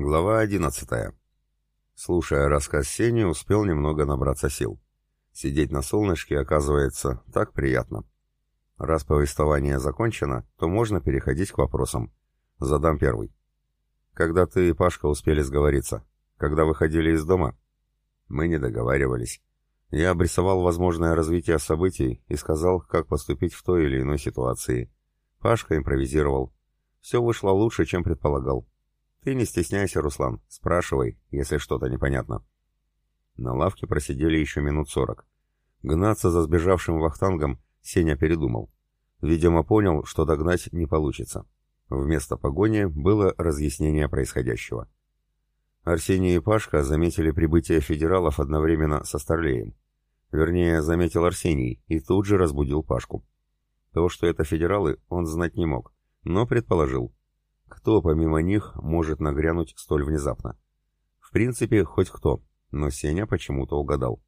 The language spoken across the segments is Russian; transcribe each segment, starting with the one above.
Глава 11. Слушая рассказ Сени, успел немного набраться сил. Сидеть на солнышке, оказывается, так приятно. Раз повествование закончено, то можно переходить к вопросам. Задам первый. Когда ты и Пашка успели сговориться? Когда выходили из дома? Мы не договаривались. Я обрисовал возможное развитие событий и сказал, как поступить в той или иной ситуации. Пашка импровизировал. Все вышло лучше, чем предполагал. Ты не стесняйся, Руслан, спрашивай, если что-то непонятно. На лавке просидели еще минут сорок. Гнаться за сбежавшим вахтангом Сеня передумал. Видимо, понял, что догнать не получится. Вместо погони было разъяснение происходящего. Арсений и Пашка заметили прибытие федералов одновременно со Старлеем. Вернее, заметил Арсений и тут же разбудил Пашку. То, что это федералы, он знать не мог, но предположил. Кто помимо них может нагрянуть столь внезапно? В принципе, хоть кто, но Сеня почему-то угадал.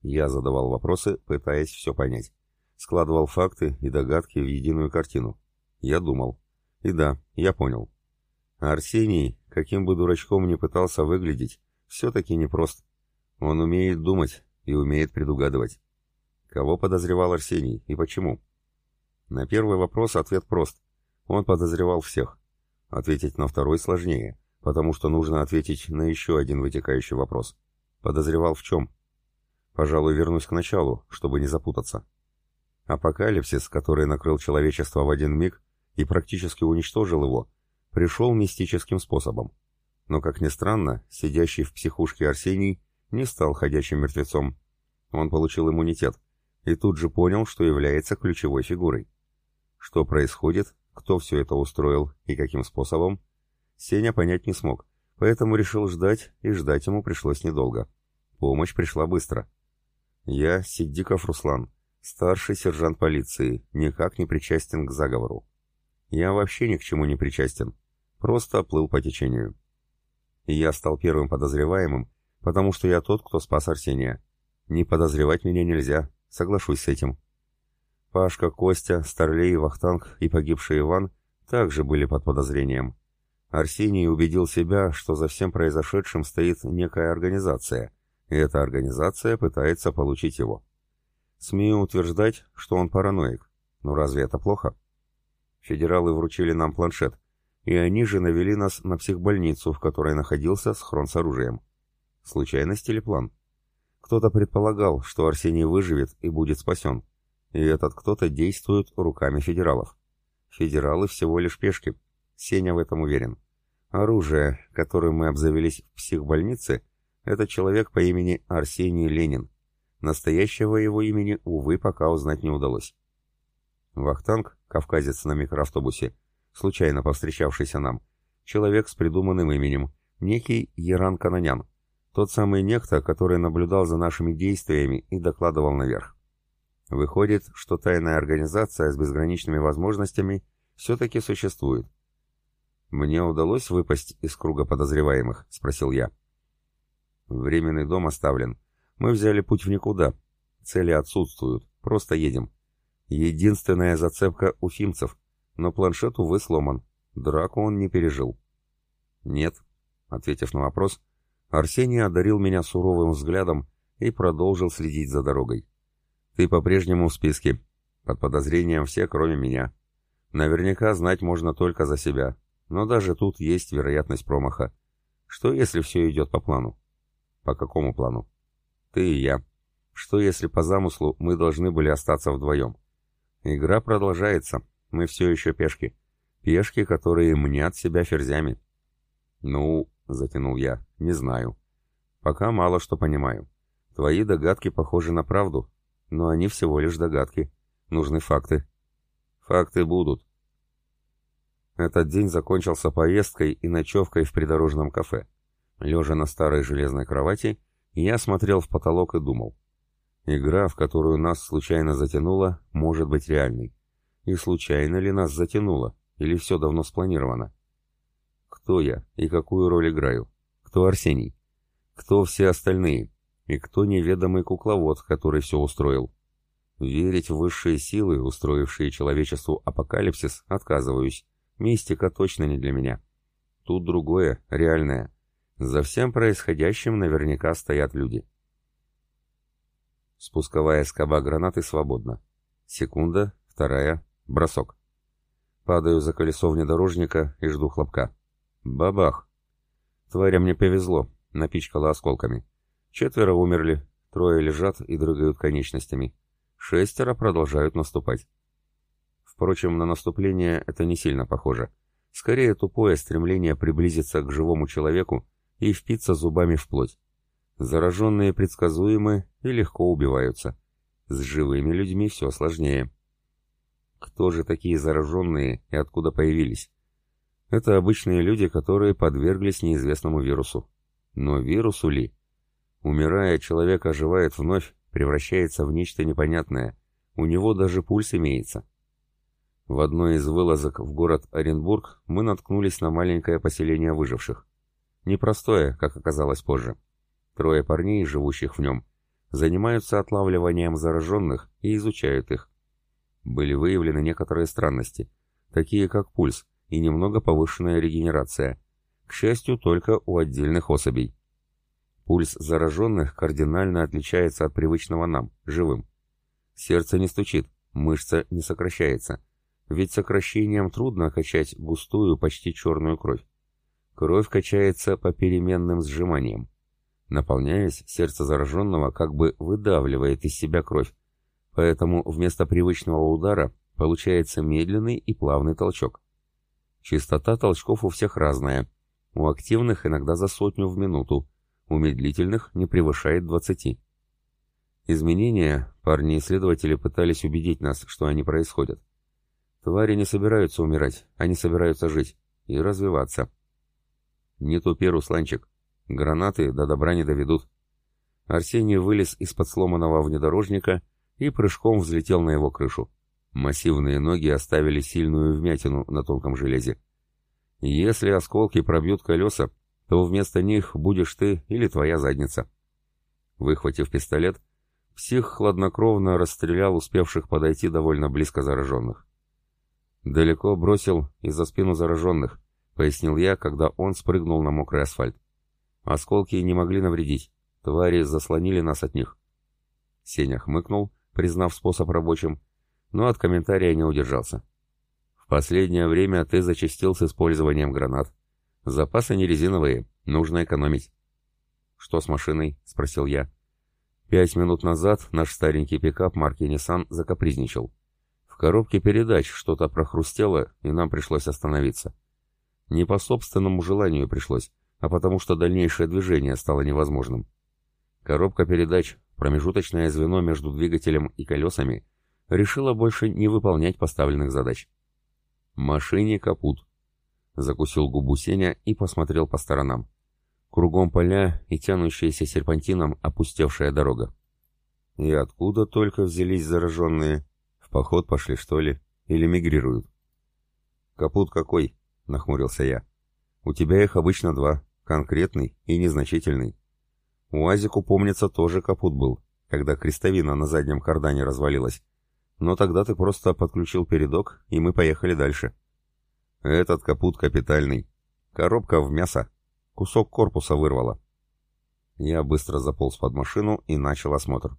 Я задавал вопросы, пытаясь все понять. Складывал факты и догадки в единую картину. Я думал. И да, я понял. А Арсений, каким бы дурачком ни пытался выглядеть, все-таки непрост. Он умеет думать и умеет предугадывать. Кого подозревал Арсений и почему? На первый вопрос ответ прост. Он подозревал всех. Ответить на второй сложнее, потому что нужно ответить на еще один вытекающий вопрос. Подозревал в чем? Пожалуй, вернусь к началу, чтобы не запутаться. Апокалипсис, который накрыл человечество в один миг и практически уничтожил его, пришел мистическим способом. Но, как ни странно, сидящий в психушке Арсений не стал ходячим мертвецом. Он получил иммунитет и тут же понял, что является ключевой фигурой. Что происходит, кто все это устроил и каким способом, Сеня понять не смог, поэтому решил ждать, и ждать ему пришлось недолго. Помощь пришла быстро. Я Сиддиков Руслан, старший сержант полиции, никак не причастен к заговору. Я вообще ни к чему не причастен, просто плыл по течению. Я стал первым подозреваемым, потому что я тот, кто спас Арсения. Не подозревать меня нельзя, соглашусь с этим. Пашка, Костя, Старлей, Вахтанг и погибший Иван также были под подозрением. Арсений убедил себя, что за всем произошедшим стоит некая организация, и эта организация пытается получить его. Смею утверждать, что он параноик, но разве это плохо? Федералы вручили нам планшет, и они же навели нас на психбольницу, в которой находился схрон с оружием. Случайность или план? Кто-то предполагал, что Арсений выживет и будет спасен. И этот кто-то действует руками федералов. Федералы всего лишь пешки. Сеня в этом уверен. Оружие, которым мы обзавелись в психбольнице, это человек по имени Арсений Ленин. Настоящего его имени, увы, пока узнать не удалось. Вахтанг, кавказец на микроавтобусе, случайно повстречавшийся нам, человек с придуманным именем, некий Яран Кананян, тот самый некто, который наблюдал за нашими действиями и докладывал наверх. Выходит, что тайная организация с безграничными возможностями все-таки существует. «Мне удалось выпасть из круга подозреваемых?» — спросил я. «Временный дом оставлен. Мы взяли путь в никуда. Цели отсутствуют. Просто едем. Единственная зацепка — уфимцев. Но планшет, увы, сломан. Драку он не пережил». «Нет», — ответив на вопрос, Арсений одарил меня суровым взглядом и продолжил следить за дорогой. Ты по-прежнему в списке. Под подозрением все, кроме меня. Наверняка знать можно только за себя. Но даже тут есть вероятность промаха. Что, если все идет по плану? По какому плану? Ты и я. Что, если по замыслу мы должны были остаться вдвоем? Игра продолжается. Мы все еще пешки. Пешки, которые мнят себя ферзями. Ну, затянул я, не знаю. Пока мало что понимаю. Твои догадки похожи на правду, но они всего лишь догадки. Нужны факты. Факты будут. Этот день закончился поездкой и ночевкой в придорожном кафе. Лежа на старой железной кровати, я смотрел в потолок и думал. Игра, в которую нас случайно затянуло, может быть реальной. И случайно ли нас затянуло, или все давно спланировано? Кто я и какую роль играю? Кто Арсений? Кто все остальные? И кто неведомый кукловод, который все устроил? Верить в высшие силы, устроившие человечеству апокалипсис, отказываюсь. Мистика точно не для меня. Тут другое, реальное. За всем происходящим наверняка стоят люди. Спусковая скоба гранаты свободна. Секунда, вторая, бросок. Падаю за колесо внедорожника и жду хлопка. Бабах! Тварям мне повезло, напичкала осколками. Четверо умерли, трое лежат и дрыгают конечностями. Шестеро продолжают наступать. Впрочем, на наступление это не сильно похоже. Скорее тупое стремление приблизиться к живому человеку и впиться зубами в плоть. Зараженные предсказуемы и легко убиваются. С живыми людьми все сложнее. Кто же такие зараженные и откуда появились? Это обычные люди, которые подверглись неизвестному вирусу. Но вирусу ли? Умирая, человек оживает вновь, превращается в нечто непонятное. У него даже пульс имеется. В одной из вылазок в город Оренбург мы наткнулись на маленькое поселение выживших. Непростое, как оказалось позже. Трое парней, живущих в нем, занимаются отлавливанием зараженных и изучают их. Были выявлены некоторые странности, такие как пульс и немного повышенная регенерация, к счастью, только у отдельных особей. Пульс зараженных кардинально отличается от привычного нам, живым. Сердце не стучит, мышца не сокращается, ведь сокращением трудно качать густую, почти черную кровь. Кровь качается по переменным сжиманиям. Наполняясь, сердце зараженного как бы выдавливает из себя кровь, поэтому вместо привычного удара получается медленный и плавный толчок. Частота толчков у всех разная. У активных иногда за сотню в минуту, у медлительных не превышает 20. Изменения парни-исследователи пытались убедить нас, что они происходят. Твари не собираются умирать, они собираются жить и развиваться. Не тупи, Русланчик. Гранаты до добра не доведут. Арсений вылез из-под сломанного внедорожника и прыжком взлетел на его крышу. Массивные ноги оставили сильную вмятину на тонком железе. Если осколки пробьют колеса, то вместо них будешь ты или твоя задница. Выхватив пистолет, псих хладнокровно расстрелял успевших подойти довольно близко зараженных. Далеко бросил и за спину зараженных, пояснил я, когда он спрыгнул на мокрый асфальт. Осколки не могли навредить, твари заслонили нас от них. Сеня хмыкнул, признав способ рабочим, но от комментария не удержался. В последнее время ты зачастил с использованием гранат. Запасы не резиновые, нужно экономить. «Что с машиной?» — спросил я. Пять минут назад наш старенький пикап марки Nissan закапризничал. В коробке передач что-то прохрустело, и нам пришлось остановиться. Не по собственному желанию пришлось, а потому что дальнейшее движение стало невозможным. Коробка передач, промежуточное звено между двигателем и колесами, решила больше не выполнять поставленных задач. «Машине капут», Закусил губу Сеня и посмотрел по сторонам. Кругом поля и тянущаяся серпантином опустевшая дорога. И откуда только взялись зараженные? В поход пошли, что ли? Или мигрируют? «Капут какой?» — нахмурился я. «У тебя их обычно два, конкретный и незначительный. У Азику, помнится, тоже капут был, когда крестовина на заднем кардане развалилась. Но тогда ты просто подключил передок, и мы поехали дальше». Этот капут капитальный. Коробка в мясо. Кусок корпуса вырвало. Я быстро заполз под машину и начал осмотр.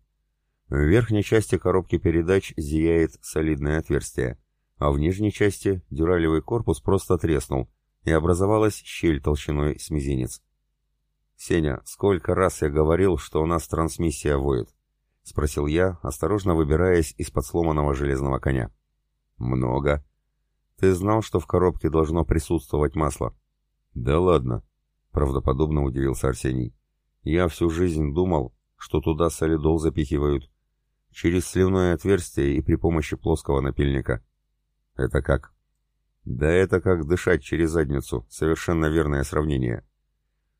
В верхней части коробки передач зияет солидное отверстие, а в нижней части дюралевый корпус просто треснул, и образовалась щель толщиной с мизинец. «Сеня, сколько раз я говорил, что у нас трансмиссия воет?» — спросил я, осторожно выбираясь из-под сломанного железного коня. «Много», ты знал, что в коробке должно присутствовать масло? Да ладно, правдоподобно удивился Арсений. Я всю жизнь думал, что туда солидол запихивают. Через сливное отверстие и при помощи плоского напильника. Это как? Да это как дышать через задницу. Совершенно верное сравнение.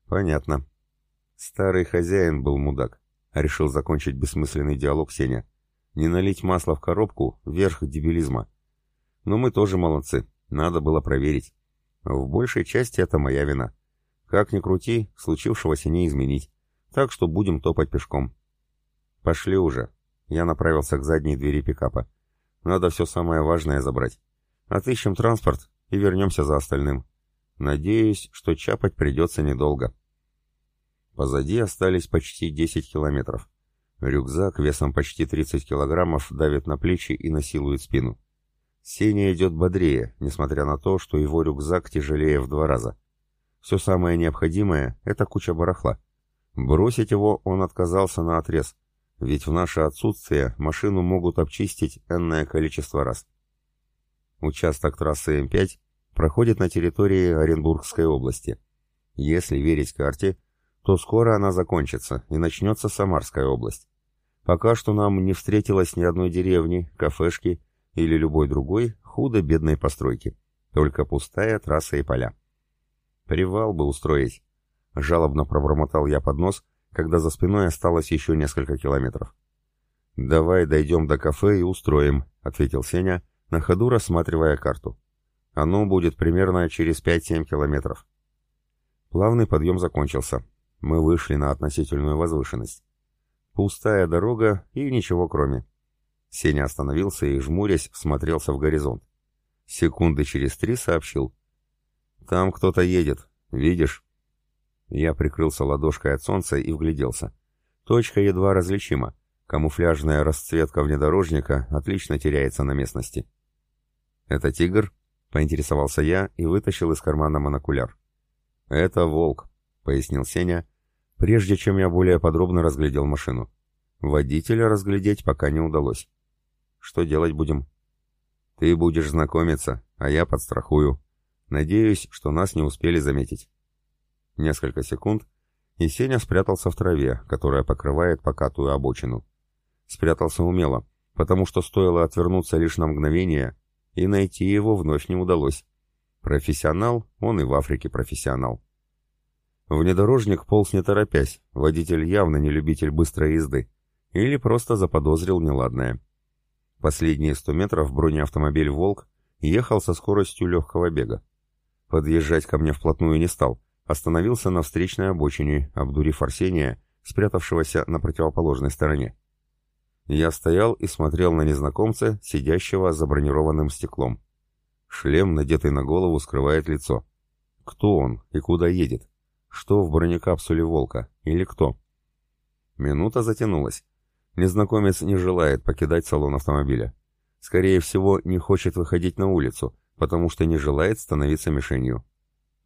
Понятно. Старый хозяин был мудак. Решил закончить бессмысленный диалог Сеня. Не налить масло в коробку — верх дебилизма. Но мы тоже молодцы, надо было проверить. В большей части это моя вина. Как ни крути, случившегося не изменить. Так что будем топать пешком. Пошли уже. Я направился к задней двери пикапа. Надо все самое важное забрать. Отыщем транспорт и вернемся за остальным. Надеюсь, что чапать придется недолго. Позади остались почти 10 километров. Рюкзак весом почти 30 килограммов давит на плечи и насилует спину. Сеня идет бодрее, несмотря на то, что его рюкзак тяжелее в два раза. Все самое необходимое — это куча барахла. Бросить его он отказался на отрез, ведь в наше отсутствие машину могут обчистить энное количество раз. Участок трассы М5 проходит на территории Оренбургской области. Если верить карте, то скоро она закончится и начнется Самарская область. Пока что нам не встретилось ни одной деревни, кафешки или любой другой худо-бедной постройки, только пустая трасса и поля. Привал бы устроить, жалобно пробормотал я под нос, когда за спиной осталось еще несколько километров. «Давай дойдем до кафе и устроим», — ответил Сеня, на ходу рассматривая карту. «Оно будет примерно через 5-7 километров». Плавный подъем закончился. Мы вышли на относительную возвышенность. Пустая дорога и ничего кроме. Сеня остановился и, жмурясь, смотрелся в горизонт. Секунды через три сообщил. «Там кто-то едет. Видишь?» Я прикрылся ладошкой от солнца и вгляделся. Точка едва различима. Камуфляжная расцветка внедорожника отлично теряется на местности. «Это тигр?» — поинтересовался я и вытащил из кармана монокуляр. «Это волк», — пояснил Сеня, прежде чем я более подробно разглядел машину. Водителя разглядеть пока не удалось. Что делать будем? Ты будешь знакомиться, а я подстрахую. Надеюсь, что нас не успели заметить. Несколько секунд, и Сеня спрятался в траве, которая покрывает покатую обочину. Спрятался умело, потому что стоило отвернуться лишь на мгновение, и найти его вновь не удалось. Профессионал, он и в Африке профессионал. Внедорожник полз не торопясь, водитель явно не любитель быстрой езды. Или просто заподозрил неладное. Последние сто метров бронеавтомобиль «Волк» ехал со скоростью легкого бега. Подъезжать ко мне вплотную не стал, остановился на встречной обочине, обдурив Арсения, спрятавшегося на противоположной стороне. Я стоял и смотрел на незнакомца, сидящего за бронированным стеклом. Шлем, надетый на голову, скрывает лицо. Кто он и куда едет? Что в бронекапсуле «Волка»? Или кто? Минута затянулась. Незнакомец не желает покидать салон автомобиля. Скорее всего, не хочет выходить на улицу, потому что не желает становиться мишенью.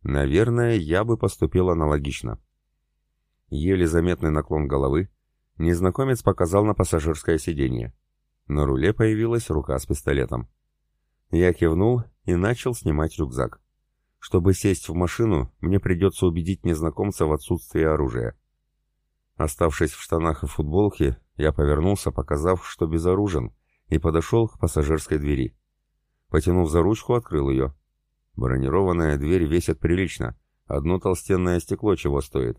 Наверное, я бы поступил аналогично. Еле заметный наклон головы, незнакомец показал на пассажирское сиденье. На руле появилась рука с пистолетом. Я кивнул и начал снимать рюкзак. Чтобы сесть в машину, мне придется убедить незнакомца в отсутствии оружия. Оставшись в штанах и футболке, я повернулся, показав, что безоружен, и подошел к пассажирской двери. Потянув за ручку, открыл ее. Бронированная дверь весит прилично, одно толстенное стекло чего стоит.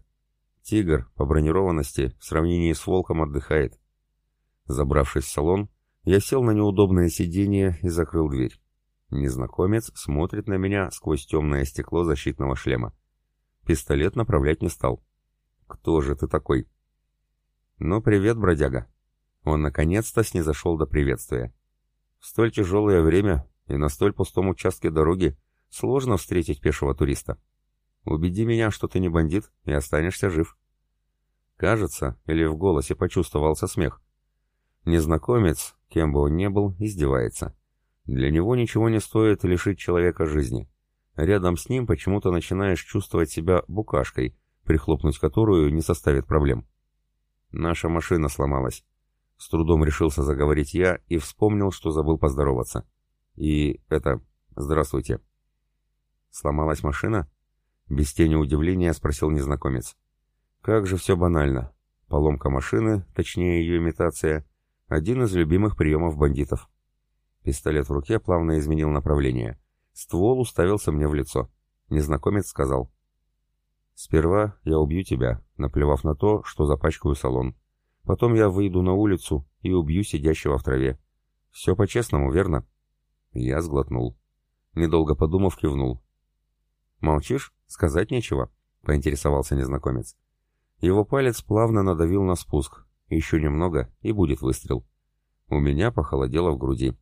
«Тигр» по бронированности в сравнении с «Волком» отдыхает. Забравшись в салон, я сел на неудобное сиденье и закрыл дверь. Незнакомец смотрит на меня сквозь темное стекло защитного шлема. Пистолет направлять не стал. «Кто же ты такой?» «Ну, привет, бродяга». Он наконец-то снизошел до приветствия. В столь тяжелое время и на столь пустом участке дороги сложно встретить пешего туриста. Убеди меня, что ты не бандит, и останешься жив. Кажется, или в голосе почувствовался смех. Незнакомец, кем бы он ни был, издевается. Для него ничего не стоит лишить человека жизни. Рядом с ним почему-то начинаешь чувствовать себя букашкой, прихлопнуть которую не составит проблем. Наша машина сломалась. С трудом решился заговорить я и вспомнил, что забыл поздороваться. И это... Здравствуйте. Сломалась машина? Без тени удивления спросил незнакомец. Как же все банально. Поломка машины, точнее ее имитация, один из любимых приемов бандитов. Пистолет в руке плавно изменил направление. Ствол уставился мне в лицо. Незнакомец сказал. «Сперва я убью тебя, наплевав на то, что запачкаю салон. Потом я выйду на улицу и убью сидящего в траве. Все по-честному, верно?» Я сглотнул. Недолго подумав, кивнул. «Молчишь? Сказать нечего?» — поинтересовался незнакомец. Его палец плавно надавил на спуск. Еще немного, и будет выстрел. У меня похолодело в груди.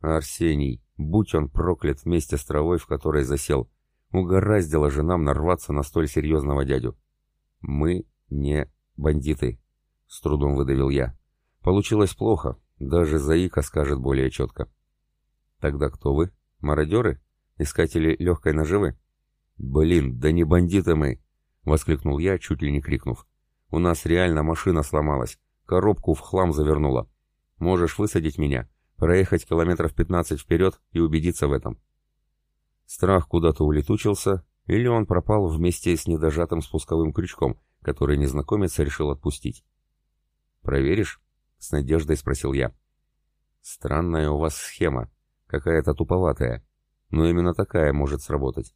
Арсений, будь он проклят вместе с травой, в которой засел. Угораздило же нам нарваться на столь серьезного дядю. Мы не бандиты, с трудом выдавил я. Получилось плохо, даже Заика скажет более четко. Тогда кто вы? Мародеры? Искатели легкой наживы? Блин, да не бандиты мы! Воскликнул я, чуть ли не крикнув. У нас реально машина сломалась, коробку в хлам завернула. Можешь высадить меня, проехать километров 15 вперед и убедиться в этом. Страх куда-то улетучился, или он пропал вместе с недожатым спусковым крючком, который незнакомец решил отпустить. «Проверишь?» — с надеждой спросил я. «Странная у вас схема, какая-то туповатая, но именно такая может сработать.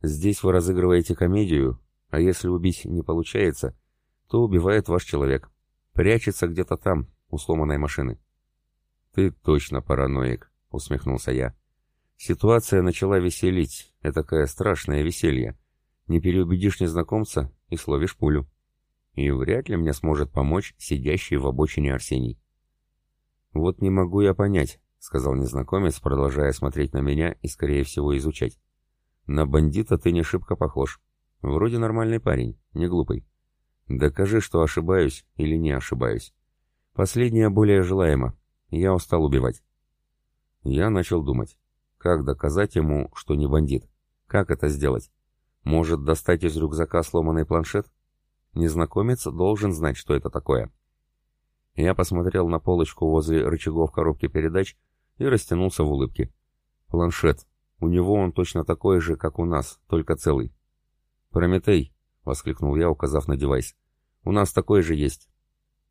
Здесь вы разыгрываете комедию, а если убить не получается, то убивает ваш человек. Прячется где-то там, у сломанной машины». «Ты точно параноик», — усмехнулся я. Ситуация начала веселить, этакое страшное веселье. Не переубедишь незнакомца и словишь пулю. И вряд ли мне сможет помочь сидящий в обочине Арсений. «Вот не могу я понять», — сказал незнакомец, продолжая смотреть на меня и, скорее всего, изучать. «На бандита ты не шибко похож. Вроде нормальный парень, не глупый. Докажи, что ошибаюсь или не ошибаюсь. Последнее более желаемо. Я устал убивать». Я начал думать. Как доказать ему, что не бандит? Как это сделать? Может, достать из рюкзака сломанный планшет? Незнакомец должен знать, что это такое. Я посмотрел на полочку возле рычагов коробки передач и растянулся в улыбке. Планшет. У него он точно такой же, как у нас, только целый. «Прометей!» — воскликнул я, указав на девайс. «У нас такой же есть».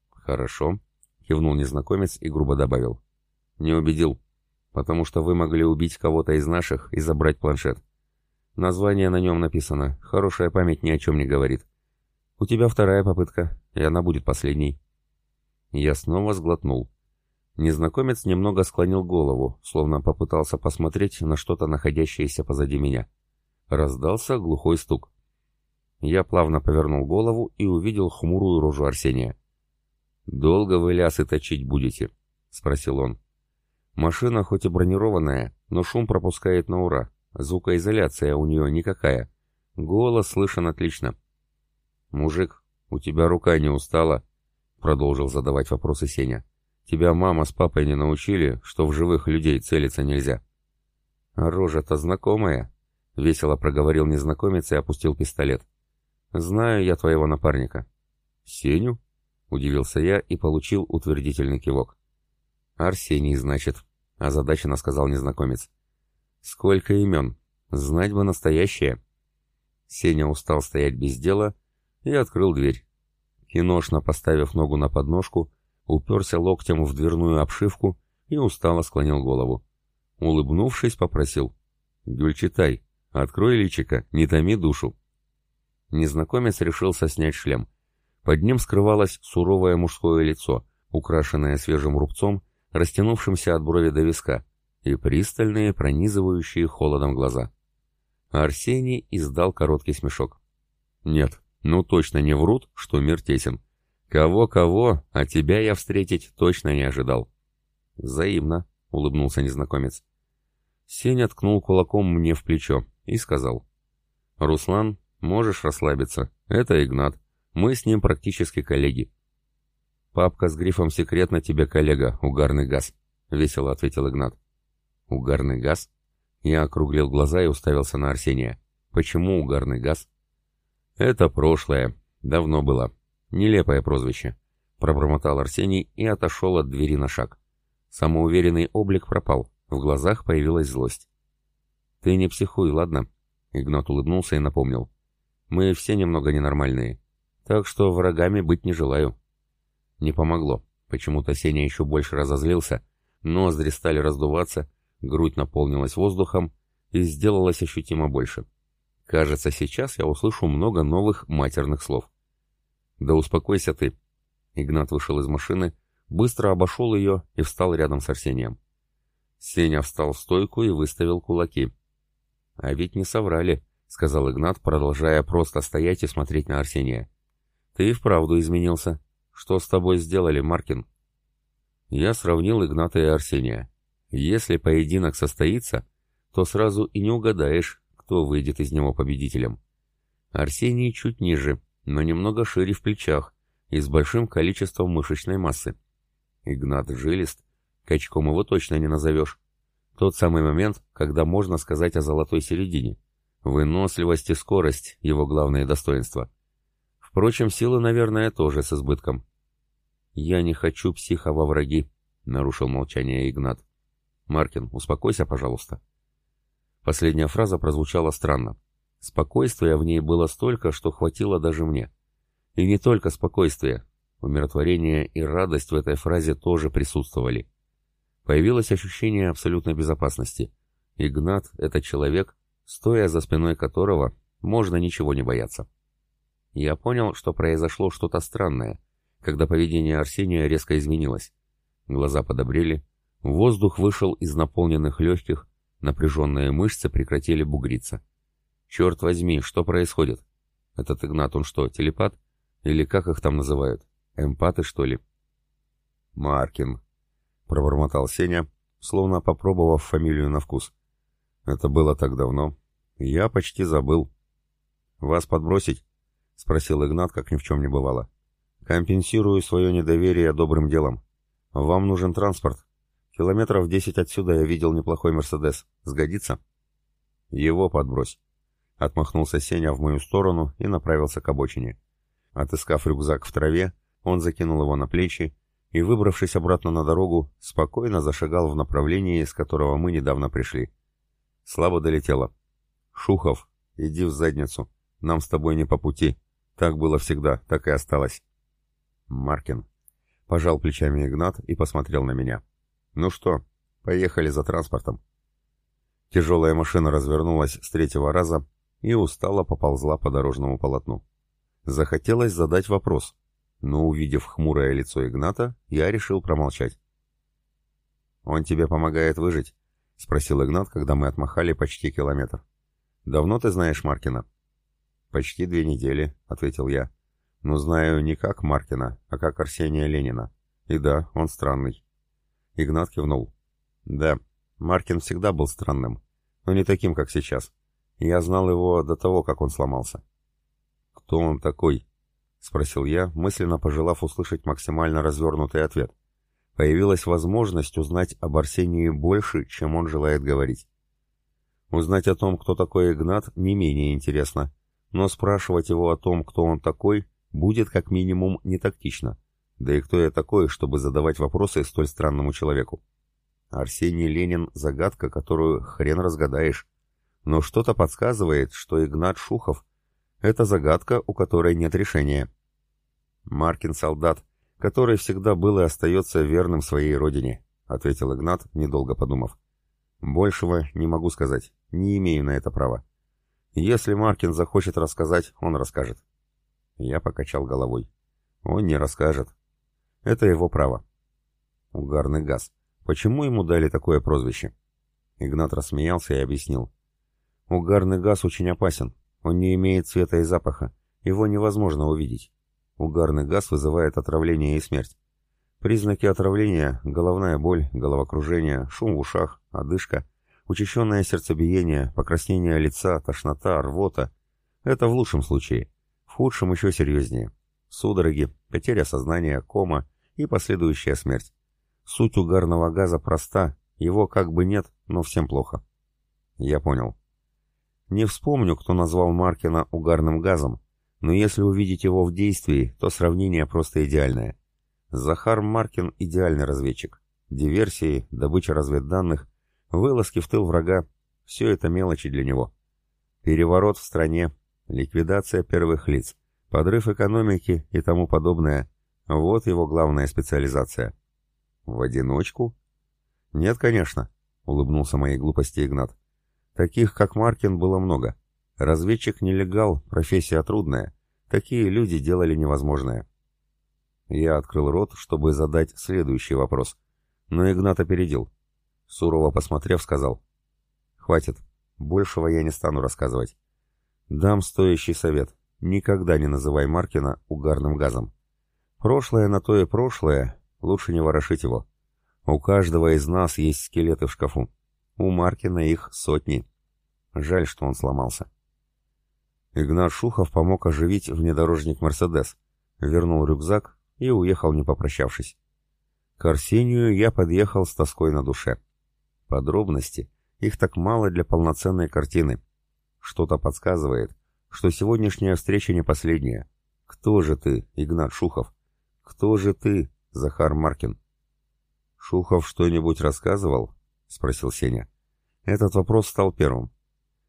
«Хорошо», — кивнул незнакомец и грубо добавил. «Не убедил потому что вы могли убить кого-то из наших и забрать планшет. Название на нем написано, хорошая память ни о чем не говорит. У тебя вторая попытка, и она будет последней. Я снова сглотнул. Незнакомец немного склонил голову, словно попытался посмотреть на что-то находящееся позади меня. Раздался глухой стук. Я плавно повернул голову и увидел хмурую рожу Арсения. «Долго вы лясы точить будете?» — спросил он. Машина хоть и бронированная, но шум пропускает на ура. Звукоизоляция у нее никакая. Голос слышен отлично. «Мужик, у тебя рука не устала?» Продолжил задавать вопросы Сеня. «Тебя мама с папой не научили, что в живых людей целиться нельзя?» «А рожа-то знакомая?» — весело проговорил незнакомец и опустил пистолет. «Знаю я твоего напарника». «Сеню?» — удивился я и получил утвердительный кивок. «Арсений, значит», озадаченно сказал незнакомец. «Сколько имен? Знать бы настоящее». Сеня устал стоять без дела и открыл дверь. Киношно поставив ногу на подножку, уперся локтем в дверную обшивку и устало склонил голову. Улыбнувшись, попросил. «Гюльчатай, открой личика, не томи душу». Незнакомец решился снять шлем. Под ним скрывалось суровое мужское лицо, украшенное свежим рубцом растянувшимся от брови до виска, и пристальные, пронизывающие холодом глаза. Арсений издал короткий смешок. «Нет, ну точно не врут, что мир тесен. Кого-кого, а тебя я встретить точно не ожидал». «Взаимно», — улыбнулся незнакомец. Сеня ткнул кулаком мне в плечо и сказал. «Руслан, можешь расслабиться. Это Игнат. Мы с ним практически коллеги. «Папка с грифом «Секретно тебе, коллега, угарный газ», — весело ответил Игнат. «Угарный газ?» Я округлил глаза и уставился на Арсения. «Почему угарный газ?» «Это прошлое. Давно было. Нелепое прозвище», — пробормотал Арсений и отошел от двери на шаг. Самоуверенный облик пропал, в глазах появилась злость. «Ты не психуй, ладно?» Игнат улыбнулся и напомнил. «Мы все немного ненормальные, так что врагами быть не желаю». Не помогло. Почему-то Сеня еще больше разозлился, ноздри стали раздуваться, грудь наполнилась воздухом и сделалось ощутимо больше. Кажется, сейчас я услышу много новых матерных слов. «Да успокойся ты!» Игнат вышел из машины, быстро обошел ее и встал рядом с Арсением. Сеня встал в стойку и выставил кулаки. «А ведь не соврали», — сказал Игнат, продолжая просто стоять и смотреть на Арсения. «Ты и вправду изменился. Что с тобой сделали, Маркин? Я сравнил Игната и Арсения. Если поединок состоится, то сразу и не угадаешь, кто выйдет из него победителем. Арсений чуть ниже, но немного шире в плечах и с большим количеством мышечной массы. Игнат жилист, качком его точно не назовешь. Тот самый момент, когда можно сказать о золотой середине. Выносливость и скорость — его главные достоинства. Впрочем, силы, наверное, тоже с избытком. «Я не хочу психа во враги», — нарушил молчание Игнат. «Маркин, успокойся, пожалуйста». Последняя фраза прозвучала странно. Спокойствия в ней было столько, что хватило даже мне. И не только спокойствие. Умиротворение и радость в этой фразе тоже присутствовали. Появилось ощущение абсолютной безопасности. Игнат — это человек, стоя за спиной которого можно ничего не бояться. Я понял, что произошло что-то странное, когда поведение Арсения резко изменилось. Глаза подобрели, воздух вышел из наполненных легких, напряженные мышцы прекратили бугриться. Черт возьми, что происходит? Этот Игнат, он что, телепат? Или как их там называют? Эмпаты, что ли? Маркин, пробормотал Сеня, словно попробовав фамилию на вкус. Это было так давно. Я почти забыл. Вас подбросить? Спросил Игнат, как ни в чем не бывало. Компенсирую свое недоверие добрым делом. Вам нужен транспорт. Километров десять отсюда я видел неплохой Мерседес. Сгодится? Его подбрось. Отмахнулся Сеня в мою сторону и направился к обочине. Отыскав рюкзак в траве, он закинул его на плечи и, выбравшись обратно на дорогу, спокойно зашагал в направлении, с которого мы недавно пришли. Слабо долетело. «Шухов, иди в задницу. Нам с тобой не по пути. Так было всегда, так и осталось». «Маркин». Пожал плечами Игнат и посмотрел на меня. «Ну что, поехали за транспортом». Тяжелая машина развернулась с третьего раза и устало поползла по дорожному полотну. Захотелось задать вопрос, но, увидев хмурое лицо Игната, я решил промолчать. «Он тебе помогает выжить?» — спросил Игнат, когда мы отмахали почти километр. «Давно ты знаешь Маркина?» «Почти две недели», — ответил я. «Но знаю не как Маркина, а как Арсения Ленина. И да, он странный». Игнат кивнул. «Да, Маркин всегда был странным, но не таким, как сейчас. Я знал его до того, как он сломался. «Кто он такой?» — спросил я, мысленно пожелав услышать максимально развернутый ответ. Появилась возможность узнать об Арсении больше, чем он желает говорить. Узнать о том, кто такой Игнат, не менее интересно, но спрашивать его о том, кто он такой, будет как минимум не тактично. Да и кто я такой, чтобы задавать вопросы столь странному человеку? Арсений Ленин — загадка, которую хрен разгадаешь. Но что-то подсказывает, что Игнат Шухов — это загадка, у которой нет решения. Маркин — солдат, который всегда был и остается верным своей родине, — ответил Игнат, недолго подумав. Большего не могу сказать, не имею на это права. Если Маркин захочет рассказать, он расскажет. Я покачал головой. Он не расскажет. Это его право. Угарный газ. Почему ему дали такое прозвище? Игнат рассмеялся и объяснил. Угарный газ очень опасен. Он не имеет цвета и запаха. Его невозможно увидеть. Угарный газ вызывает отравление и смерть. Признаки отравления – головная боль, головокружение, шум в ушах, одышка, учащенное сердцебиение, покраснение лица, тошнота, рвота. Это в лучшем случае. Худшем еще серьезнее. Судороги, потеря сознания, кома и последующая смерть. Суть угарного газа проста, его как бы нет, но всем плохо. Я понял. Не вспомню, кто назвал Маркина угарным газом, но если увидеть его в действии, то сравнение просто идеальное. Захар Маркин – идеальный разведчик. Диверсии, добыча разведданных, вылазки в тыл врага – все это мелочи для него. Переворот в стране, ликвидация первых лиц, подрыв экономики и тому подобное – вот его главная специализация. В одиночку? Нет, конечно, улыбнулся моей глупости Игнат. Таких, как Маркин, было много. Разведчик-нелегал, профессия трудная. Такие люди делали невозможное. Я открыл рот, чтобы задать следующий вопрос. Но Игнат опередил. Сурово посмотрев, сказал. «Хватит. Большего я не стану рассказывать. Дам стоящий совет. Никогда не называй Маркина угарным газом. Прошлое на то и прошлое, лучше не ворошить его. У каждого из нас есть скелеты в шкафу. У Маркина их сотни. Жаль, что он сломался. Игнат Шухов помог оживить внедорожник «Мерседес», вернул рюкзак и уехал, не попрощавшись. К Арсению я подъехал с тоской на душе. Подробности, их так мало для полноценной картины. Что-то подсказывает, что сегодняшняя встреча не последняя. Кто же ты, Игнат Шухов? Кто же ты, Захар Маркин? Шухов что-нибудь рассказывал? Спросил Сеня. Этот вопрос стал первым.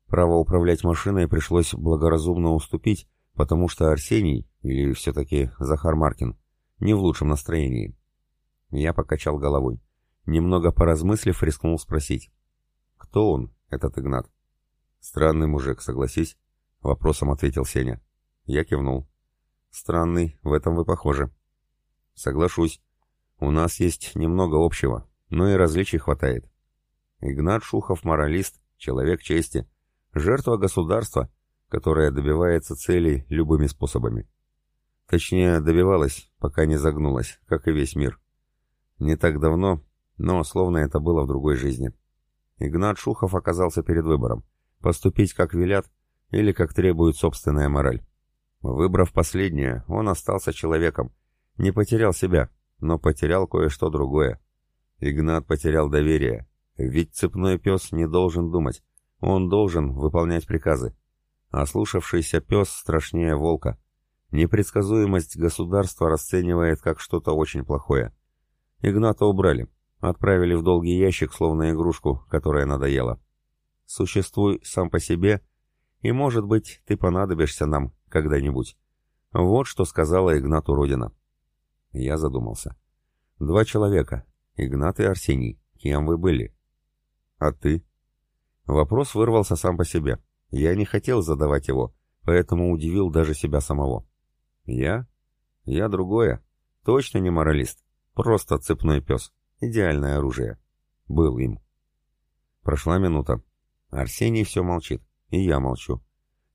Право управлять машиной пришлось благоразумно уступить, потому что Арсений, или все-таки Захар Маркин, не в лучшем настроении. Я покачал головой. Немного поразмыслив, рискнул спросить. «Кто он, этот Игнат?» «Странный мужик, согласись?» Вопросом ответил Сеня. Я кивнул. «Странный, в этом вы похожи». «Соглашусь. У нас есть немного общего, но и различий хватает. Игнат Шухов – моралист, человек чести, жертва государства, которая добивается целей любыми способами. Точнее, добивалась, пока не загнулась, как и весь мир. Не так давно, но словно это было в другой жизни. Игнат Шухов оказался перед выбором – поступить как велят или как требует собственная мораль. Выбрав последнее, он остался человеком, не потерял себя, но потерял кое-что другое. Игнат потерял доверие, ведь цепной пес не должен думать, он должен выполнять приказы. Ослушавшийся пес страшнее волка. Непредсказуемость государства расценивает как что-то очень плохое. Игната убрали, отправили в долгий ящик, словно игрушку, которая надоела. Существуй сам по себе, и, может быть, ты понадобишься нам когда-нибудь. Вот что сказала Игнату Родина. Я задумался. Два человека, Игнат и Арсений. Кем вы были? А ты? Вопрос вырвался сам по себе. Я не хотел задавать его, поэтому удивил даже себя самого. Я? Я другое. Точно не моралист. Просто цепной пес. Идеальное оружие. Был им. Прошла минута. Арсений все молчит. И я молчу.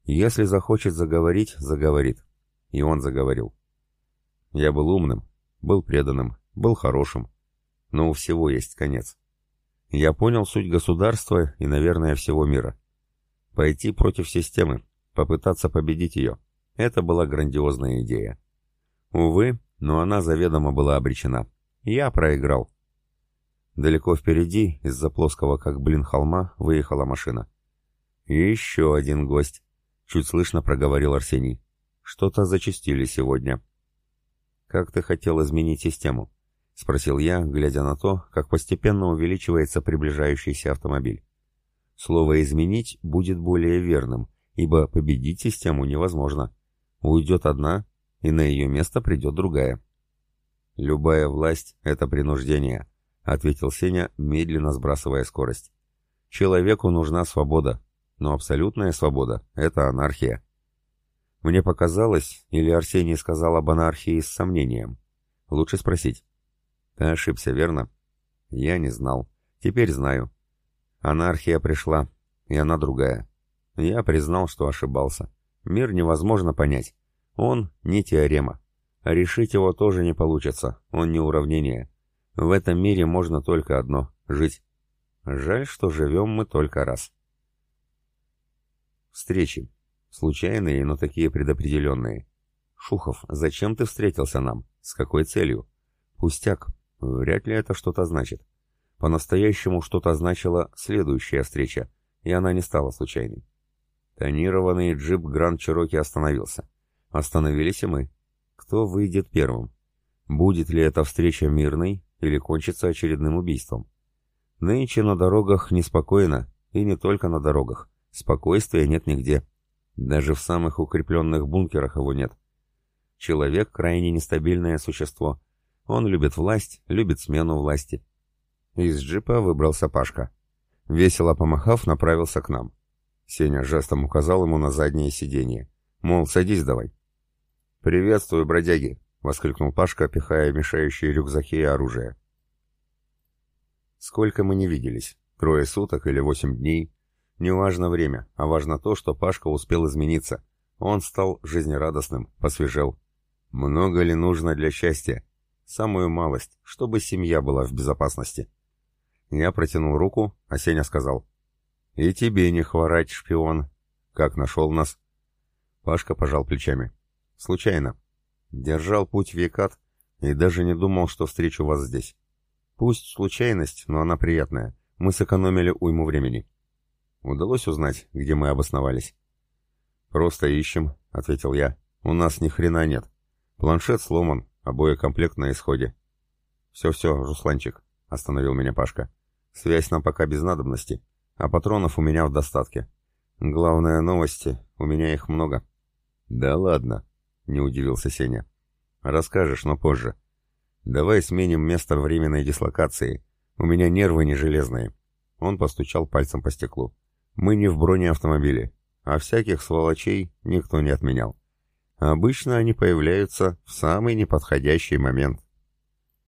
Если захочет заговорить, заговорит. И он заговорил. Я был умным, был преданным, был хорошим. Но у всего есть конец. Я понял суть государства и, наверное, всего мира. Пойти против системы, попытаться победить ее. Это была грандиозная идея. Увы, но она заведомо была обречена. Я проиграл. Далеко впереди, из-за плоского как блин холма, выехала машина. Еще один гость. Чуть слышно проговорил Арсений. Что-то зачастили сегодня. Как ты хотел изменить систему? — спросил я, глядя на то, как постепенно увеличивается приближающийся автомобиль. Слово «изменить» будет более верным, ибо победить систему невозможно. Уйдет одна, и на ее место придет другая. «Любая власть — это принуждение», — ответил Сеня, медленно сбрасывая скорость. «Человеку нужна свобода, но абсолютная свобода — это анархия». Мне показалось, или Арсений сказал об анархии с сомнением. Лучше спросить. Ты ошибся, верно? Я не знал. Теперь знаю. Анархия пришла, и она другая. Я признал, что ошибался. Мир невозможно понять. Он не теорема. Решить его тоже не получится. Он не уравнение. В этом мире можно только одно — жить. Жаль, что живем мы только раз. Встречи. Случайные, но такие предопределенные. Шухов, зачем ты встретился нам? С какой целью? Пустяк. Вряд ли это что-то значит. По-настоящему что-то значила следующая встреча, и она не стала случайной. Тонированный джип Гранд Чироки остановился. Остановились и мы. Кто выйдет первым? Будет ли эта встреча мирной или кончится очередным убийством? Нынче на дорогах неспокойно, и не только на дорогах. Спокойствия нет нигде. Даже в самых укрепленных бункерах его нет. Человек — крайне нестабильное существо, он любит власть, любит смену власти. Из джипа выбрался Пашка. Весело помахав, направился к нам. Сеня жестом указал ему на заднее сиденье. Мол, садись давай. «Приветствую, бродяги!» — воскликнул Пашка, пихая мешающие рюкзаки и оружие. Сколько мы не виделись? Трое суток или восемь дней? Не важно время, а важно то, что Пашка успел измениться. Он стал жизнерадостным, посвежел. Много ли нужно для счастья? Самую малость, чтобы семья была в безопасности. Я протянул руку, а Сеня сказал. «И тебе не хворать, шпион. Как нашел нас?» Пашка пожал плечами. «Случайно. Держал путь в Екат и даже не думал, что встречу вас здесь. Пусть случайность, но она приятная. Мы сэкономили уйму времени. Удалось узнать, где мы обосновались?» «Просто ищем», — ответил я. «У нас ни хрена нет. Планшет сломан, а боекомплект на исходе». «Все-все, Русланчик», — остановил меня Пашка. «Связь нам пока без надобности, а патронов у меня в достатке. Главное новости, у меня их много». «Да ладно», — не удивился Сеня. «Расскажешь, но позже. Давай сменим место временной дислокации. У меня нервы не железные». Он постучал пальцем по стеклу. «Мы не в бронеавтомобиле, а всяких сволочей никто не отменял. Обычно они появляются в самый неподходящий момент».